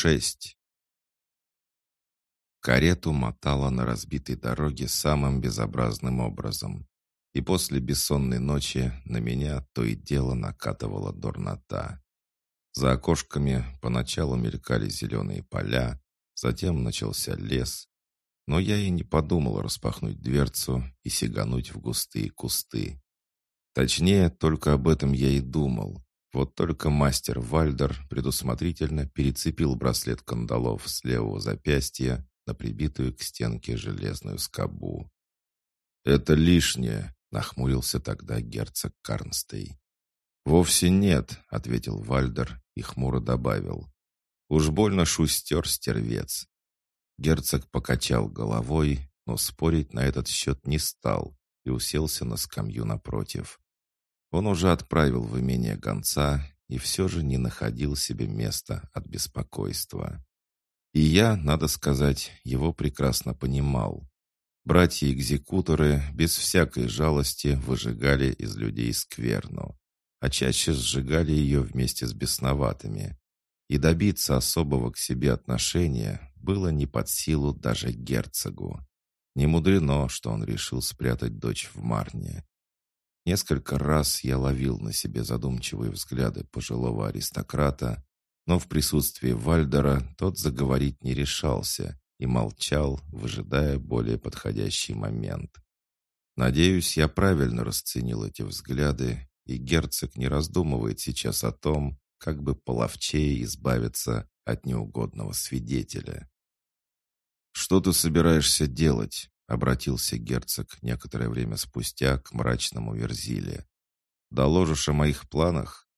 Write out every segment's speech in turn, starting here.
Шесть. Карету мотала на разбитой дороге самым безобразным образом. И после бессонной ночи на меня то и дело накатывала дурнота. За окошками поначалу мелькали зеленые поля, затем начался лес, но я и не подумал распахнуть дверцу и сигануть в густые кусты. Точнее, только об этом я и думал. Вот только мастер Вальдер предусмотрительно перецепил браслет кандалов с левого запястья на прибитую к стенке железную скобу. «Это лишнее», — нахмурился тогда герцог Карнстей. «Вовсе нет», — ответил Вальдер и хмуро добавил. «Уж больно шустер стервец». Герцог покачал головой, но спорить на этот счет не стал и уселся на скамью напротив. Он уже отправил в имение гонца и все же не находил себе места от беспокойства. И я, надо сказать, его прекрасно понимал. Братья-экзекуторы без всякой жалости выжигали из людей скверну, а чаще сжигали ее вместе с бесноватыми. И добиться особого к себе отношения было не под силу даже герцогу. Не мудрено, что он решил спрятать дочь в Марне. Несколько раз я ловил на себе задумчивые взгляды пожилого аристократа, но в присутствии Вальдера тот заговорить не решался и молчал, выжидая более подходящий момент. Надеюсь, я правильно расценил эти взгляды, и герцог не раздумывает сейчас о том, как бы половчее избавиться от неугодного свидетеля. «Что ты собираешься делать?» Обратился герцог некоторое время спустя к мрачному Верзиле. «Доложишь о моих планах?»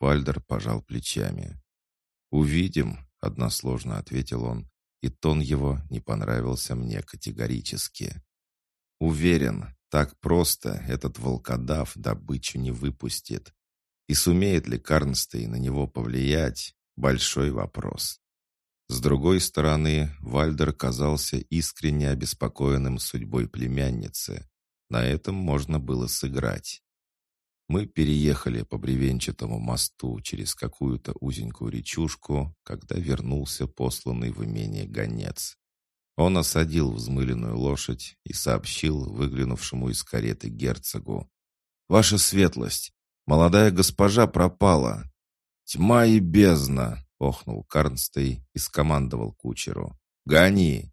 Вальдер пожал плечами. «Увидим», — односложно ответил он, и тон его не понравился мне категорически. «Уверен, так просто этот волкодав добычу не выпустит. И сумеет ли Карнстей на него повлиять — большой вопрос. С другой стороны, Вальдер казался искренне обеспокоенным судьбой племянницы. На этом можно было сыграть. Мы переехали по бревенчатому мосту через какую-то узенькую речушку, когда вернулся посланный в имение гонец. Он осадил взмыленную лошадь и сообщил выглянувшему из кареты герцогу. «Ваша светлость! Молодая госпожа пропала! Тьма и бездна! — охнул Карнстей и скомандовал кучеру. «Гони!»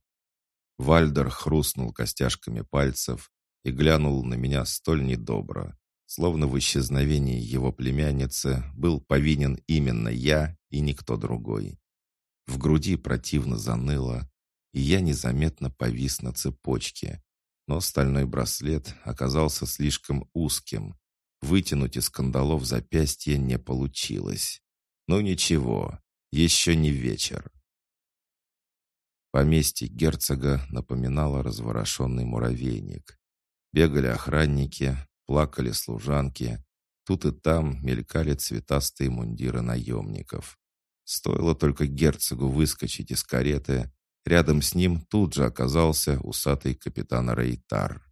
Вальдер хрустнул костяшками пальцев и глянул на меня столь недобро, словно в исчезновении его племянницы был повинен именно я и никто другой. В груди противно заныло, и я незаметно повис на цепочке, но стальной браслет оказался слишком узким. Вытянуть из кандалов запястье не получилось. Но ничего, еще не вечер. Поместье герцога напоминало разворошенный муравейник. Бегали охранники, плакали служанки. Тут и там мелькали цветастые мундиры наемников. Стоило только герцогу выскочить из кареты, рядом с ним тут же оказался усатый капитан Рейтар.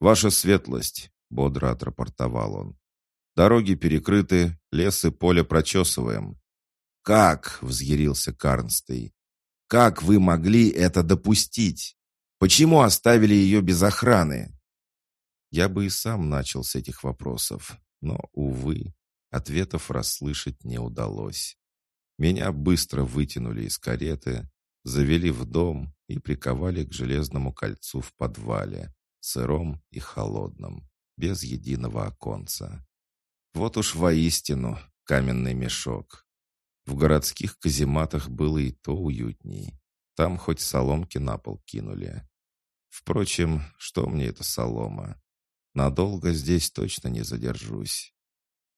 «Ваша светлость!» — бодро отрапортовал он. «Дороги перекрыты, лес и поле прочесываем. «Как?» — взъярился Карнстей. «Как вы могли это допустить? Почему оставили ее без охраны?» Я бы и сам начал с этих вопросов, но, увы, ответов расслышать не удалось. Меня быстро вытянули из кареты, завели в дом и приковали к железному кольцу в подвале, сыром и холодном, без единого оконца. Вот уж воистину каменный мешок. В городских казематах было и то уютней. Там хоть соломки на пол кинули. Впрочем, что мне эта солома? Надолго здесь точно не задержусь.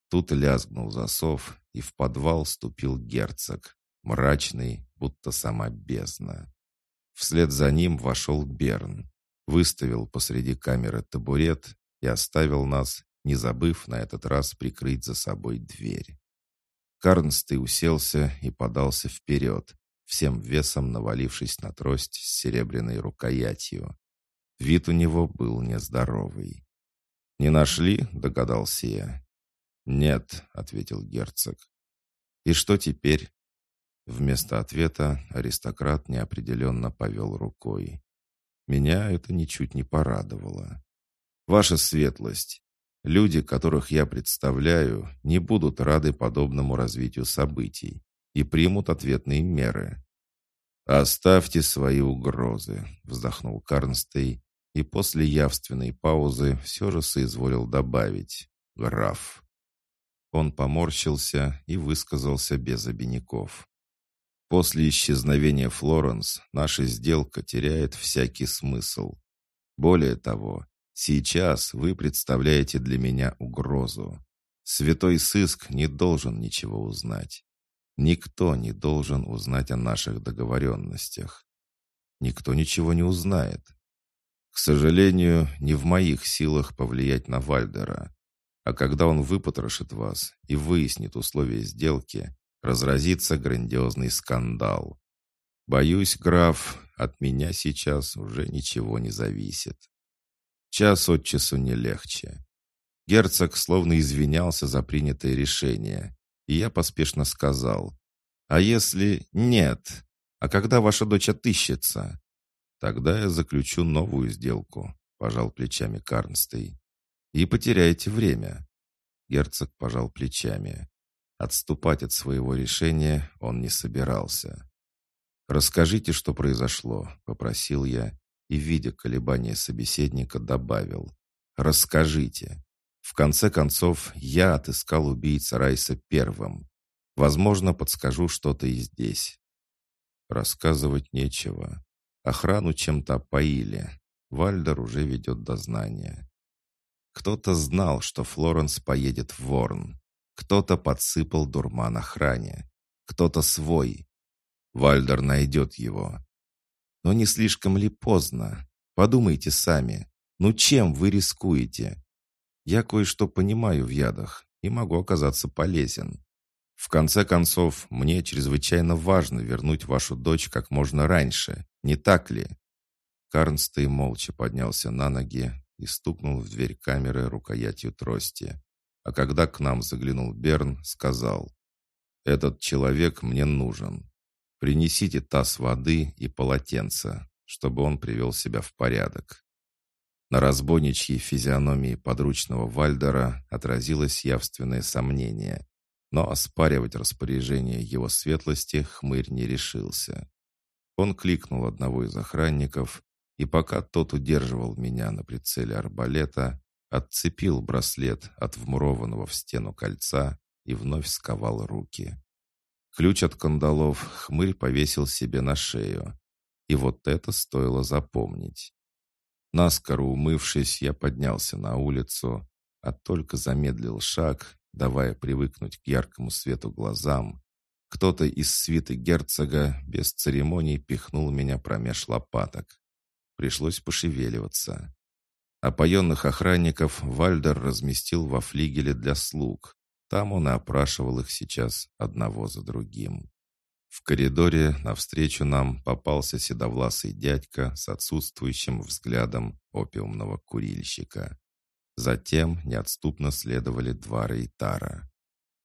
Тут лязгнул засов, и в подвал ступил герцог, мрачный, будто сама бездна. Вслед за ним вошел Берн, выставил посреди камеры табурет и оставил нас, не забыв на этот раз прикрыть за собой дверь. Карнстый уселся и подался вперед, всем весом навалившись на трость с серебряной рукоятью. Вид у него был нездоровый. «Не нашли?» — догадался я. «Нет», — ответил герцог. «И что теперь?» Вместо ответа аристократ неопределенно повел рукой. Меня это ничуть не порадовало. «Ваша светлость, люди, которых я представляю, не будут рады подобному развитию событий и примут ответные меры». «Оставьте свои угрозы», — вздохнул Карнстей, и после явственной паузы все же соизволил добавить «Граф». Он поморщился и высказался без обиняков. После исчезновения Флоренс наша сделка теряет всякий смысл. Более того, сейчас вы представляете для меня угрозу. Святой сыск не должен ничего узнать. Никто не должен узнать о наших договоренностях. Никто ничего не узнает. К сожалению, не в моих силах повлиять на Вальдера. А когда он выпотрошит вас и выяснит условия сделки, разразится грандиозный скандал. Боюсь, граф, от меня сейчас уже ничего не зависит. Час от часу не легче. Герцог словно извинялся за принятое решение, и я поспешно сказал, «А если нет? А когда ваша дочь отыщется?» «Тогда я заключу новую сделку», — пожал плечами Карнстей. «И потеряете время». Герцог пожал плечами. Отступать от своего решения он не собирался. «Расскажите, что произошло», — попросил я, и, видя колебания собеседника, добавил. «Расскажите. В конце концов, я отыскал убийца Райса первым. Возможно, подскажу что-то и здесь». Рассказывать нечего. Охрану чем-то опоили. Вальдер уже ведет дознание. Кто-то знал, что Флоренс поедет в Ворн. Кто-то подсыпал дурман охране. Кто-то свой. Вальдер найдет его. Но не слишком ли поздно? Подумайте сами. Ну чем вы рискуете? Я кое-что понимаю в ядах и могу оказаться полезен. В конце концов, мне чрезвычайно важно вернуть вашу дочь как можно раньше, не так ли?» Карнстей молча поднялся на ноги и стукнул в дверь камеры рукоятью трости. А когда к нам заглянул Берн, сказал, «Этот человек мне нужен. Принесите таз воды и полотенце, чтобы он привел себя в порядок». На разбойничьей физиономии подручного Вальдера отразилось явственное сомнение, но оспаривать распоряжение его светлости хмырь не решился. Он кликнул одного из охранников, и пока тот удерживал меня на прицеле арбалета, отцепил браслет от вмурованного в стену кольца и вновь сковал руки. Ключ от кандалов хмырь повесил себе на шею. И вот это стоило запомнить. Наскоро умывшись, я поднялся на улицу, а только замедлил шаг, давая привыкнуть к яркому свету глазам. Кто-то из свиты герцога без церемоний пихнул меня промеж лопаток. Пришлось пошевеливаться. Опоенных охранников Вальдер разместил во флигеле для слуг. Там он и опрашивал их сейчас одного за другим. В коридоре навстречу нам попался седовласый дядька с отсутствующим взглядом опиумного курильщика. Затем неотступно следовали два рейтара.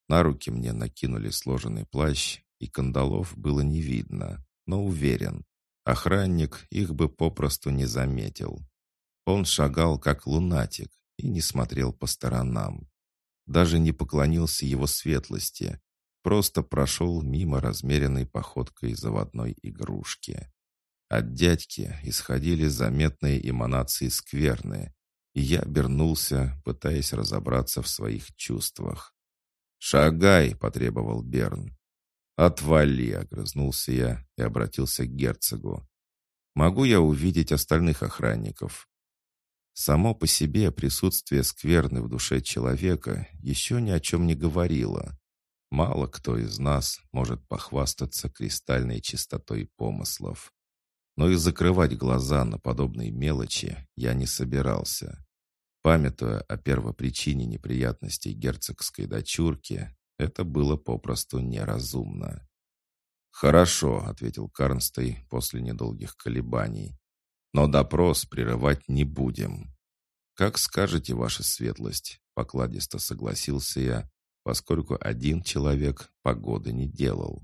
На руки мне накинули сложенный плащ, и кандалов было не видно, но уверен, охранник их бы попросту не заметил. Он шагал как лунатик и не смотрел по сторонам. Даже не поклонился его светлости, просто прошел мимо размеренной походкой заводной игрушки. От дядьки исходили заметные эманации скверны, и я обернулся, пытаясь разобраться в своих чувствах. «Шагай!» — потребовал Берн. «Отвали!» — огрызнулся я и обратился к герцогу. «Могу я увидеть остальных охранников?» Само по себе присутствие скверны в душе человека еще ни о чем не говорило. Мало кто из нас может похвастаться кристальной чистотой помыслов. Но и закрывать глаза на подобные мелочи я не собирался. Памятуя о первопричине неприятностей герцогской дочурки, это было попросту неразумно. «Хорошо», — ответил Карнстей после недолгих колебаний. Но допрос прерывать не будем. Как скажете, ваша светлость, покладисто согласился я, поскольку один человек погоды не делал.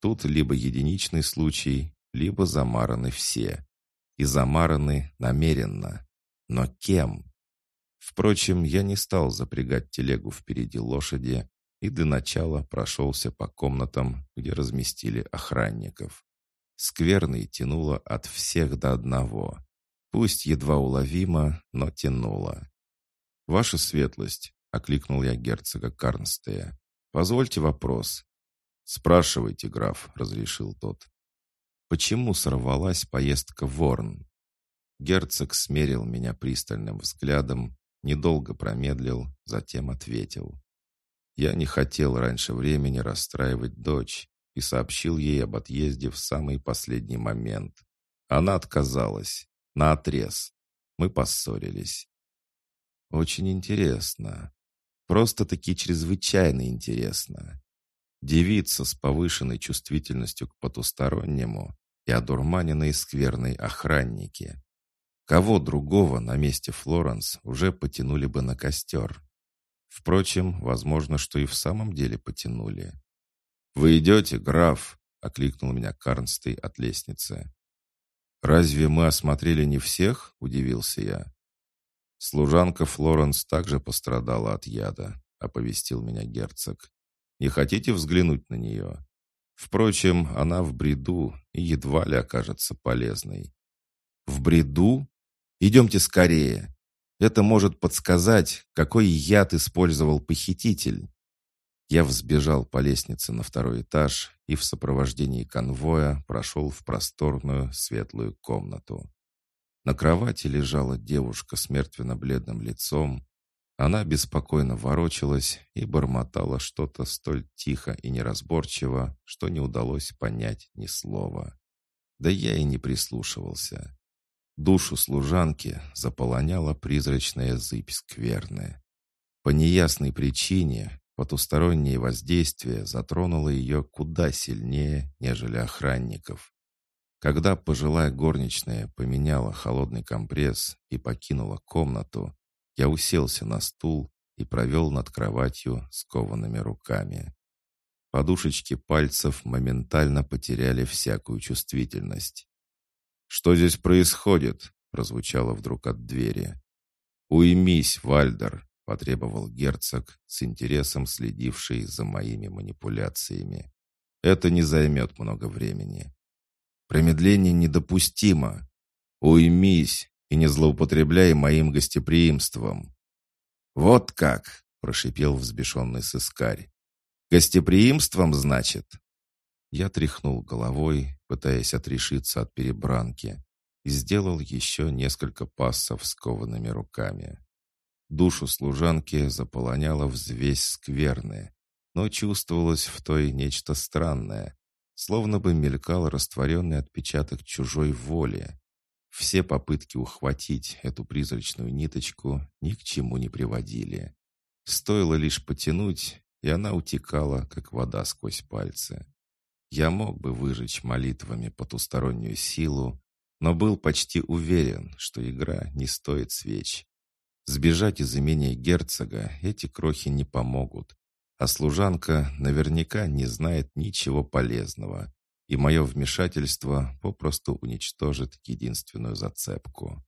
Тут либо единичный случай, либо замараны все. И замараны намеренно. Но кем? Впрочем, я не стал запрягать телегу впереди лошади и до начала прошелся по комнатам, где разместили охранников. Скверный тянуло от всех до одного. Пусть едва уловимо, но тянуло. «Ваша светлость», — окликнул я герцога Карнстея, — «позвольте вопрос». «Спрашивайте, граф», — разрешил тот. «Почему сорвалась поездка в Ворн?» Герцог смерил меня пристальным взглядом, недолго промедлил, затем ответил. Я не хотел раньше времени расстраивать дочь и сообщил ей об отъезде в самый последний момент. Она отказалась. Наотрез. Мы поссорились. Очень интересно. Просто-таки чрезвычайно интересно. Девица с повышенной чувствительностью к потустороннему и одурманенные скверной охранники. Кого другого на месте Флоренс уже потянули бы на костер? Впрочем, возможно, что и в самом деле потянули. «Вы идете, граф?» — окликнул меня Карнстей от лестницы. «Разве мы осмотрели не всех?» — удивился я. «Служанка Флоренс также пострадала от яда», — оповестил меня герцог. «Не хотите взглянуть на нее?» Впрочем, она в бреду и едва ли окажется полезной. «В бреду? Идемте скорее!» Это может подсказать, какой яд использовал похититель. Я взбежал по лестнице на второй этаж и в сопровождении конвоя прошел в просторную светлую комнату. На кровати лежала девушка с мертвенно-бледным лицом. Она беспокойно ворочалась и бормотала что-то столь тихо и неразборчиво, что не удалось понять ни слова. Да я и не прислушивался. Душу служанки заполоняла призрачная зыбь скверны. По неясной причине потустороннее воздействие затронуло ее куда сильнее, нежели охранников. Когда пожилая горничная поменяла холодный компресс и покинула комнату, я уселся на стул и провел над кроватью скованными руками. Подушечки пальцев моментально потеряли всякую чувствительность. «Что здесь происходит?» — прозвучало вдруг от двери. «Уймись, Вальдер!» — потребовал герцог, с интересом следивший за моими манипуляциями. «Это не займет много времени. Промедление недопустимо. Уймись и не злоупотребляй моим гостеприимством». «Вот как!» — прошипел взбешенный сыскарь. «Гостеприимством, значит?» Я тряхнул головой, пытаясь отрешиться от перебранки, и сделал еще несколько пассов скованными руками. Душу служанки заполоняла взвесь скверны, но чувствовалось в той нечто странное, словно бы мелькал растворенный отпечаток чужой воли. Все попытки ухватить эту призрачную ниточку ни к чему не приводили. Стоило лишь потянуть, и она утекала, как вода сквозь пальцы. Я мог бы выжечь молитвами потустороннюю силу, но был почти уверен, что игра не стоит свеч. Сбежать из имения герцога эти крохи не помогут, а служанка наверняка не знает ничего полезного, и мое вмешательство попросту уничтожит единственную зацепку.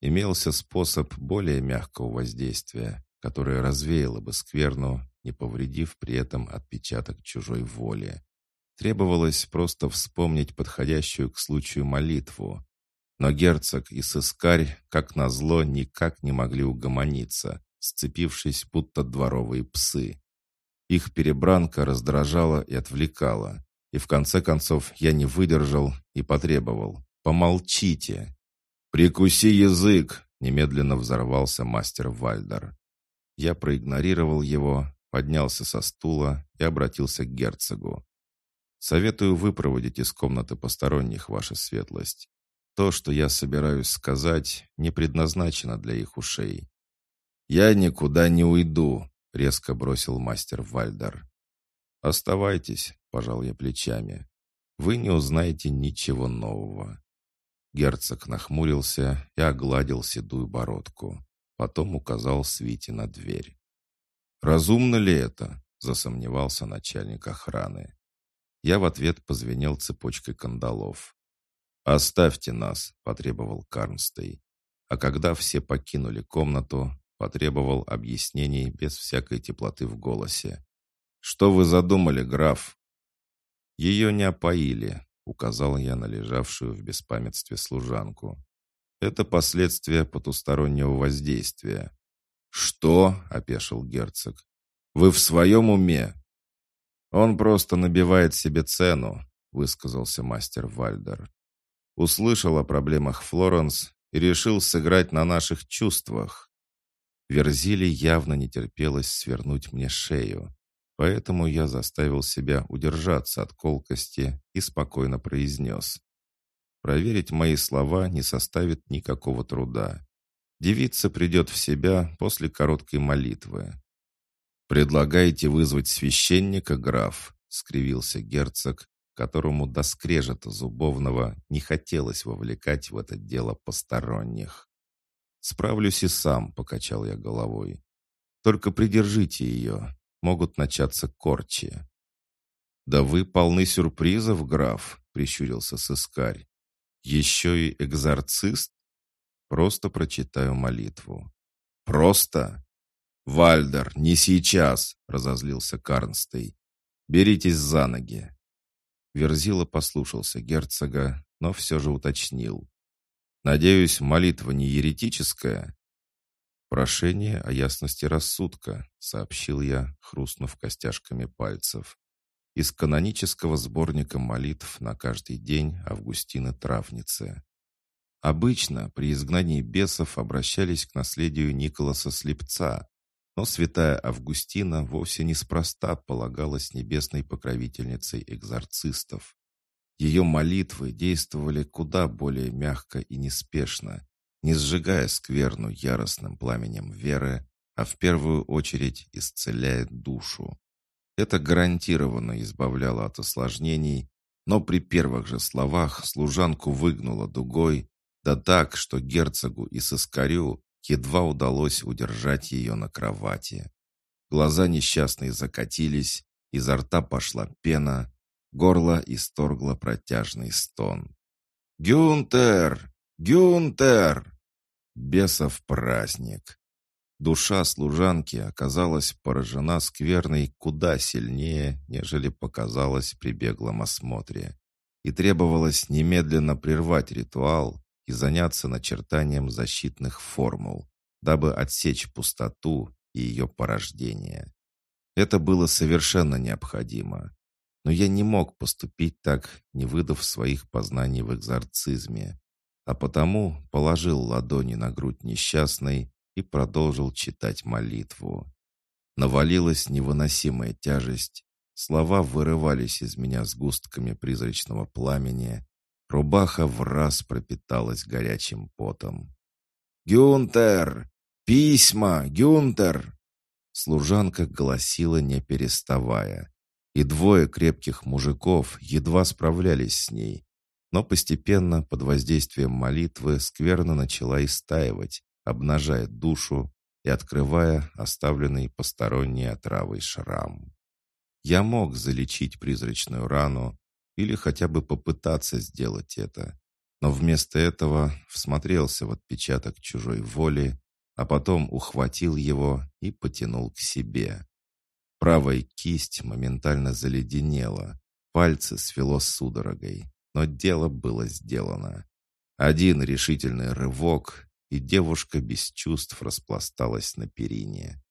Имелся способ более мягкого воздействия, которое развеяло бы скверну, не повредив при этом отпечаток чужой воли. Требовалось просто вспомнить подходящую к случаю молитву. Но герцог и сыскарь, как назло, никак не могли угомониться, сцепившись, будто дворовые псы. Их перебранка раздражала и отвлекала. И в конце концов я не выдержал и потребовал «Помолчите!» «Прикуси язык!» — немедленно взорвался мастер Вальдер. Я проигнорировал его, поднялся со стула и обратился к герцогу. Советую выпроводить из комнаты посторонних, ваша светлость. То, что я собираюсь сказать, не предназначено для их ушей. «Я никуда не уйду», — резко бросил мастер Вальдар. «Оставайтесь», — пожал я плечами. «Вы не узнаете ничего нового». Герцог нахмурился и огладил седую бородку. Потом указал Свите на дверь. «Разумно ли это?» — засомневался начальник охраны. Я в ответ позвенел цепочкой кандалов. «Оставьте нас», — потребовал Карнстей. А когда все покинули комнату, потребовал объяснений без всякой теплоты в голосе. «Что вы задумали, граф?» «Ее не опоили», — указал я на лежавшую в беспамятстве служанку. «Это последствия потустороннего воздействия». «Что?» — опешил герцог. «Вы в своем уме?» «Он просто набивает себе цену», — высказался мастер Вальдер. Услышал о проблемах Флоренс и решил сыграть на наших чувствах. Верзили явно не терпелось свернуть мне шею, поэтому я заставил себя удержаться от колкости и спокойно произнес. Проверить мои слова не составит никакого труда. Девица придет в себя после короткой молитвы. «Предлагаете вызвать священника, граф?» — скривился герцог, которому до скрежета зубовного не хотелось вовлекать в это дело посторонних. «Справлюсь и сам», — покачал я головой. «Только придержите ее, могут начаться корчи». «Да вы полны сюрпризов, граф», — прищурился сыскарь. «Еще и экзорцист? Просто прочитаю молитву». «Просто?» «Вальдер, не сейчас!» — разозлился Карнстей. «Беритесь за ноги. Верзила послушался герцога, но все же уточнил. «Надеюсь, молитва не еретическая?» «Прошение о ясности рассудка», — сообщил я, хрустнув костяшками пальцев. «Из канонического сборника молитв на каждый день Августины Травницы». Обычно при изгнании бесов обращались к наследию Николаса Слепца, но святая Августина вовсе неспроста полагалась небесной покровительницей экзорцистов. Ее молитвы действовали куда более мягко и неспешно, не сжигая скверну яростным пламенем веры, а в первую очередь исцеляя душу. Это гарантированно избавляло от осложнений, но при первых же словах служанку выгнуло дугой, да так, что герцогу и соскарю Едва удалось удержать ее на кровати. Глаза несчастной закатились, изо рта пошла пена, горло исторгло протяжный стон. «Гюнтер! Гюнтер!» Бесов праздник. Душа служанки оказалась поражена скверной куда сильнее, нежели показалось при беглом осмотре. И требовалось немедленно прервать ритуал, и заняться начертанием защитных формул, дабы отсечь пустоту и ее порождение. Это было совершенно необходимо. Но я не мог поступить так, не выдав своих познаний в экзорцизме, а потому положил ладони на грудь несчастной и продолжил читать молитву. Навалилась невыносимая тяжесть, слова вырывались из меня сгустками призрачного пламени, Рубаха в раз пропиталась горячим потом. «Гюнтер! Письма! Гюнтер!» Служанка голосила, не переставая. И двое крепких мужиков едва справлялись с ней. Но постепенно, под воздействием молитвы, скверно начала истаивать, обнажая душу и открывая оставленный посторонней отравой шрам. Я мог залечить призрачную рану, или хотя бы попытаться сделать это. Но вместо этого всмотрелся в отпечаток чужой воли, а потом ухватил его и потянул к себе. Правая кисть моментально заледенела, пальцы свело судорогой, но дело было сделано. Один решительный рывок, и девушка без чувств распласталась на перине.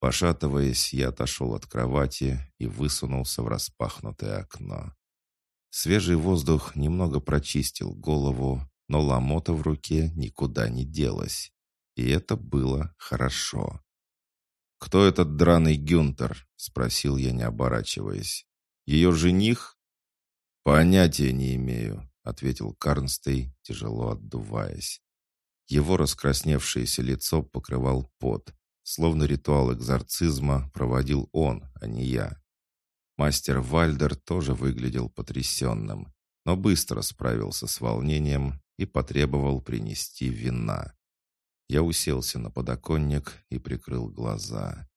Пошатываясь, я отошел от кровати и высунулся в распахнутое окно. Свежий воздух немного прочистил голову, но ломота в руке никуда не делась. И это было хорошо. «Кто этот драный Гюнтер?» — спросил я, не оборачиваясь. «Ее жених?» «Понятия не имею», — ответил Карнстей, тяжело отдуваясь. Его раскрасневшееся лицо покрывал пот, словно ритуал экзорцизма проводил он, а не я. Мастер Вальдер тоже выглядел потрясенным, но быстро справился с волнением и потребовал принести вина. Я уселся на подоконник и прикрыл глаза.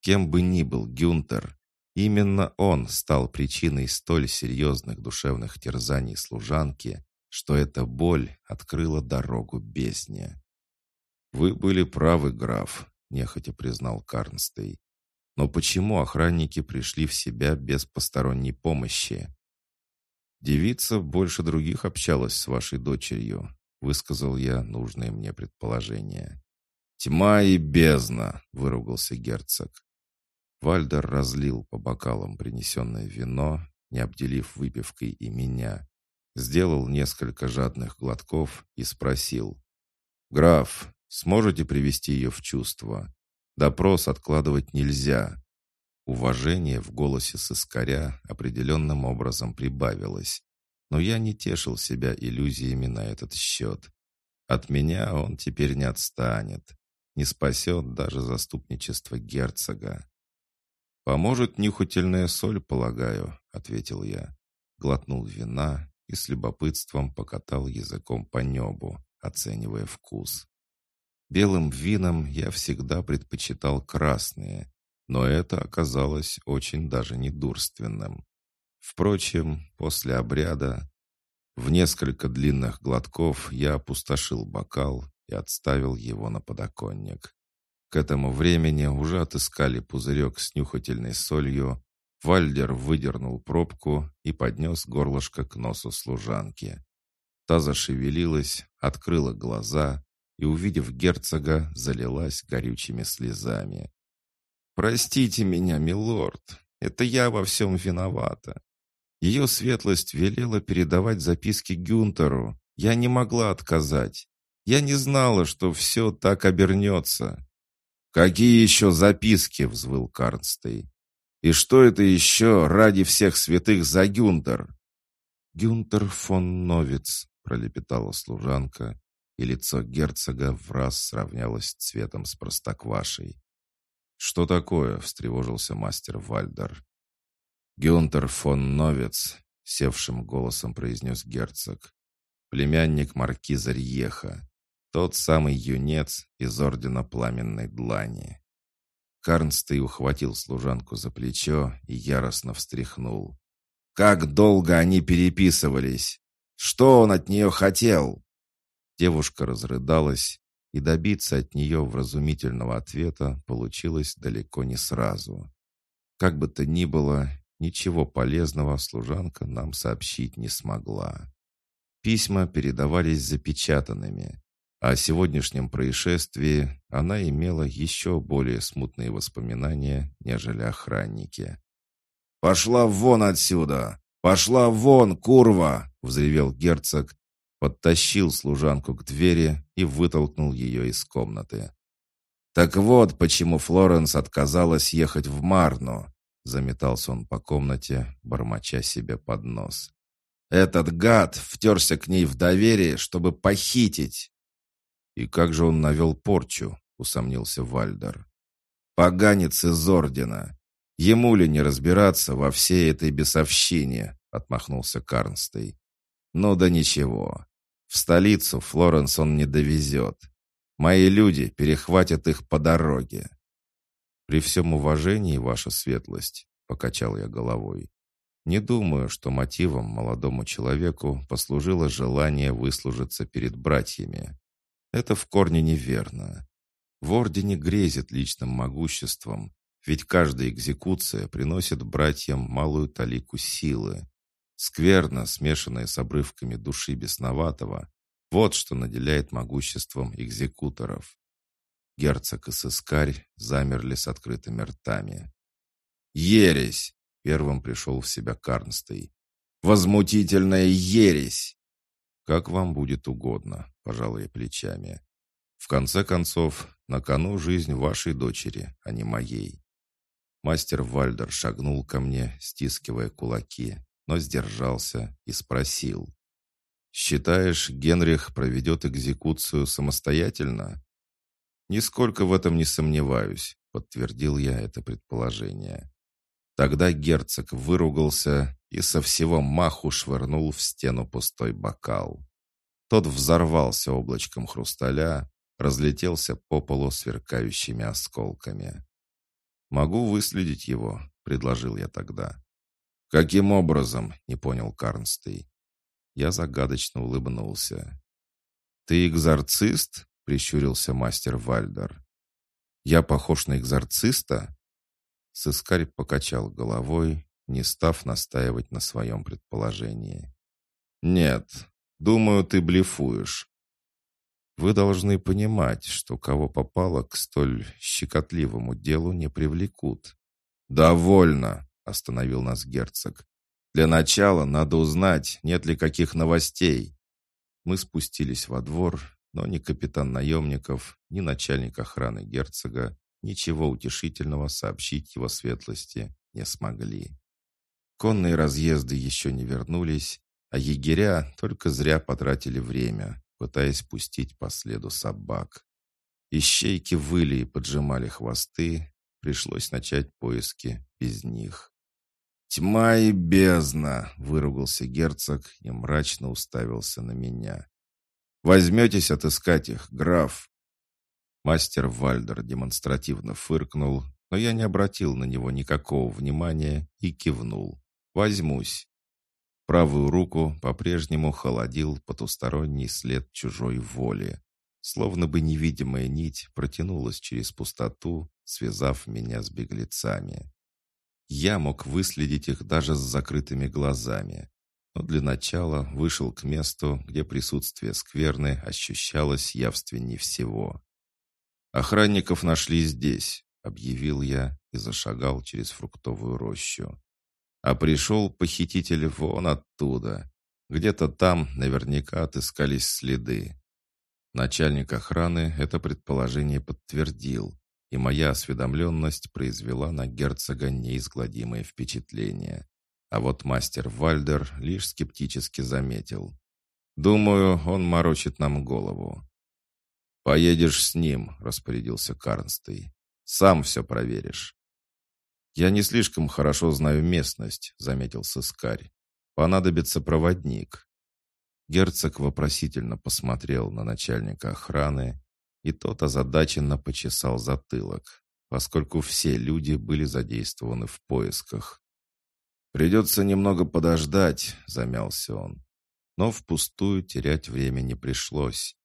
Кем бы ни был Гюнтер, Именно он стал причиной столь серьезных душевных терзаний служанки, что эта боль открыла дорогу бездне. «Вы были правы, граф», — нехотя признал Карнстей. «Но почему охранники пришли в себя без посторонней помощи?» «Девица больше других общалась с вашей дочерью», — высказал я нужное мне предположение. «Тьма и бездна!» — выругался герцог. Вальдер разлил по бокалам принесенное вино, не обделив выпивкой и меня. Сделал несколько жадных глотков и спросил. «Граф, сможете привести ее в чувство? Допрос откладывать нельзя». Уважение в голосе сыскаря определенным образом прибавилось, но я не тешил себя иллюзиями на этот счет. От меня он теперь не отстанет, не спасет даже заступничество герцога. «Поможет нюхательная соль, полагаю», — ответил я. Глотнул вина и с любопытством покатал языком по небу, оценивая вкус. Белым винам я всегда предпочитал красные, но это оказалось очень даже недурственным. Впрочем, после обряда в несколько длинных глотков я опустошил бокал и отставил его на подоконник. К этому времени уже отыскали пузырек с нюхательной солью. Вальдер выдернул пробку и поднес горлышко к носу служанки. Та зашевелилась, открыла глаза и, увидев герцога, залилась горючими слезами. «Простите меня, милорд, это я во всем виновата. Ее светлость велела передавать записки Гюнтеру. Я не могла отказать. Я не знала, что все так обернется. «Какие еще записки?» — взвыл Карнстей. «И что это еще ради всех святых за Гюнтер?» «Гюнтер фон Новиц», — пролепетала служанка, и лицо герцога в раз сравнялось цветом с простоквашей. «Что такое?» — встревожился мастер Вальдер. «Гюнтер фон Новиц», — севшим голосом произнес герцог, племянник маркиза Рьеха. Тот самый юнец из ордена пламенной длани. Карнстей ухватил служанку за плечо и яростно встряхнул. «Как долго они переписывались? Что он от нее хотел?» Девушка разрыдалась, и добиться от нее вразумительного ответа получилось далеко не сразу. Как бы то ни было, ничего полезного служанка нам сообщить не смогла. Письма передавались запечатанными, о сегодняшнем происшествии она имела еще более смутные воспоминания, нежели охранники. «Пошла вон отсюда! Пошла вон, курва!» — взревел герцог, подтащил служанку к двери и вытолкнул ее из комнаты. «Так вот, почему Флоренс отказалась ехать в Марну», — заметался он по комнате, бормоча себе под нос. «Этот гад втерся к ней в доверие, чтобы похитить, «И как же он навел порчу?» — усомнился Вальдер. «Поганец из ордена! Ему ли не разбираться во всей этой бесовщине?» — отмахнулся Карнстей. «Ну да ничего. В столицу Флоренс он не довезет. Мои люди перехватят их по дороге». «При всем уважении, ваша светлость», — покачал я головой, «не думаю, что мотивом молодому человеку послужило желание выслужиться перед братьями. Это в корне неверно. В Ордене грезит личным могуществом, ведь каждая экзекуция приносит братьям малую талику силы. Скверно, смешанная с обрывками души бесноватого, вот что наделяет могуществом экзекуторов. Герцог и сыскарь замерли с открытыми ртами. «Ересь!» — первым пришел в себя Карнстей. «Возмутительная ересь!» «Как вам будет угодно», — пожал я плечами. «В конце концов, на кону жизнь вашей дочери, а не моей». Мастер Вальдер шагнул ко мне, стискивая кулаки, но сдержался и спросил. «Считаешь, Генрих проведет экзекуцию самостоятельно?» «Нисколько в этом не сомневаюсь», — подтвердил я это предположение. Тогда герцог выругался и со всего маху швырнул в стену пустой бокал. Тот взорвался облачком хрусталя, разлетелся по полу сверкающими осколками. «Могу выследить его», — предложил я тогда. «Каким образом?» — не понял Карнстей. Я загадочно улыбнулся. «Ты экзорцист?» — прищурился мастер Вальдер. «Я похож на экзорциста?» Сыскарь покачал головой, не став настаивать на своем предположении. «Нет, думаю, ты блефуешь. Вы должны понимать, что кого попало к столь щекотливому делу не привлекут». «Довольно!» — остановил нас герцог. «Для начала надо узнать, нет ли каких новостей». Мы спустились во двор, но ни капитан наемников, ни начальник охраны герцога ничего утешительного сообщить его светлости не смогли. Конные разъезды еще не вернулись, а егеря только зря потратили время, пытаясь пустить по следу собак. Ищейки выли и поджимали хвосты, пришлось начать поиски без них. «Тьма и бездна!» — выругался герцог и мрачно уставился на меня. «Возьметесь отыскать их, граф!» Мастер Вальдер демонстративно фыркнул, но я не обратил на него никакого внимания и кивнул. «Возьмусь». Правую руку по-прежнему холодил потусторонний след чужой воли. Словно бы невидимая нить протянулась через пустоту, связав меня с беглецами. Я мог выследить их даже с закрытыми глазами, но для начала вышел к месту, где присутствие скверны ощущалось явственней всего. «Охранников нашли здесь», — объявил я и зашагал через фруктовую рощу. А пришел похититель вон оттуда. Где-то там наверняка отыскались следы. Начальник охраны это предположение подтвердил, и моя осведомленность произвела на герцога неизгладимое впечатление. А вот мастер Вальдер лишь скептически заметил. «Думаю, он морочит нам голову. «Поедешь с ним», — распорядился Карнстей. «Сам все проверишь». «Я не слишком хорошо знаю местность», — заметил сыскарь. «Понадобится проводник». Герцог вопросительно посмотрел на начальника охраны, и тот озадаченно почесал затылок, поскольку все люди были задействованы в поисках. «Придется немного подождать», — замялся он. Но впустую терять время не пришлось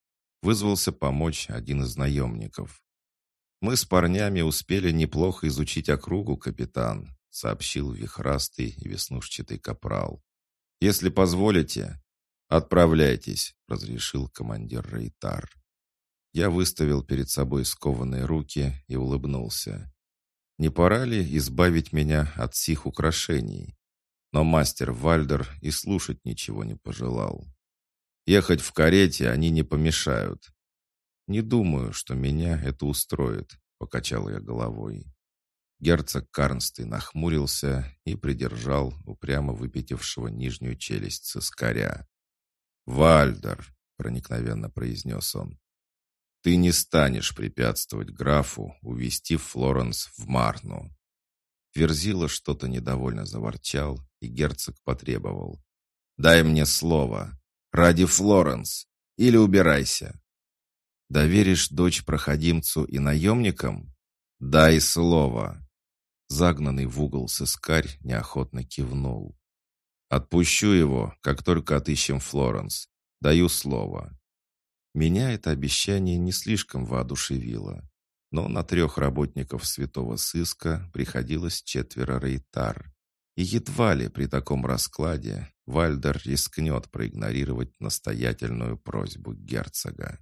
вызвался помочь один из наемников. «Мы с парнями успели неплохо изучить округу, капитан», сообщил вихрастый и веснушчатый капрал. «Если позволите, отправляйтесь», разрешил командир Рейтар. Я выставил перед собой скованные руки и улыбнулся. Не пора ли избавить меня от сих украшений? Но мастер Вальдер и слушать ничего не пожелал. Ехать в карете они не помешают. Не думаю, что меня это устроит, покачал я головой. Герцог Карнстей нахмурился и придержал упрямо выпятившего нижнюю челюсть сыскаря. «Вальдер», — проникновенно произнес он, — «ты не станешь препятствовать графу увести Флоренс в Марну». Верзила что-то недовольно заворчал, и герцог потребовал. «Дай мне слово. Ради Флоренс. Или убирайся. Доверишь дочь проходимцу и наемникам? Дай слово. Загнанный в угол сыскарь неохотно кивнул. Отпущу его, как только отыщем Флоренс. Даю слово. Меня это обещание не слишком воодушевило, но на трех работников святого сыска приходилось четверо рейтар. И едва ли при таком раскладе Вальдер рискнет проигнорировать настоятельную просьбу герцога.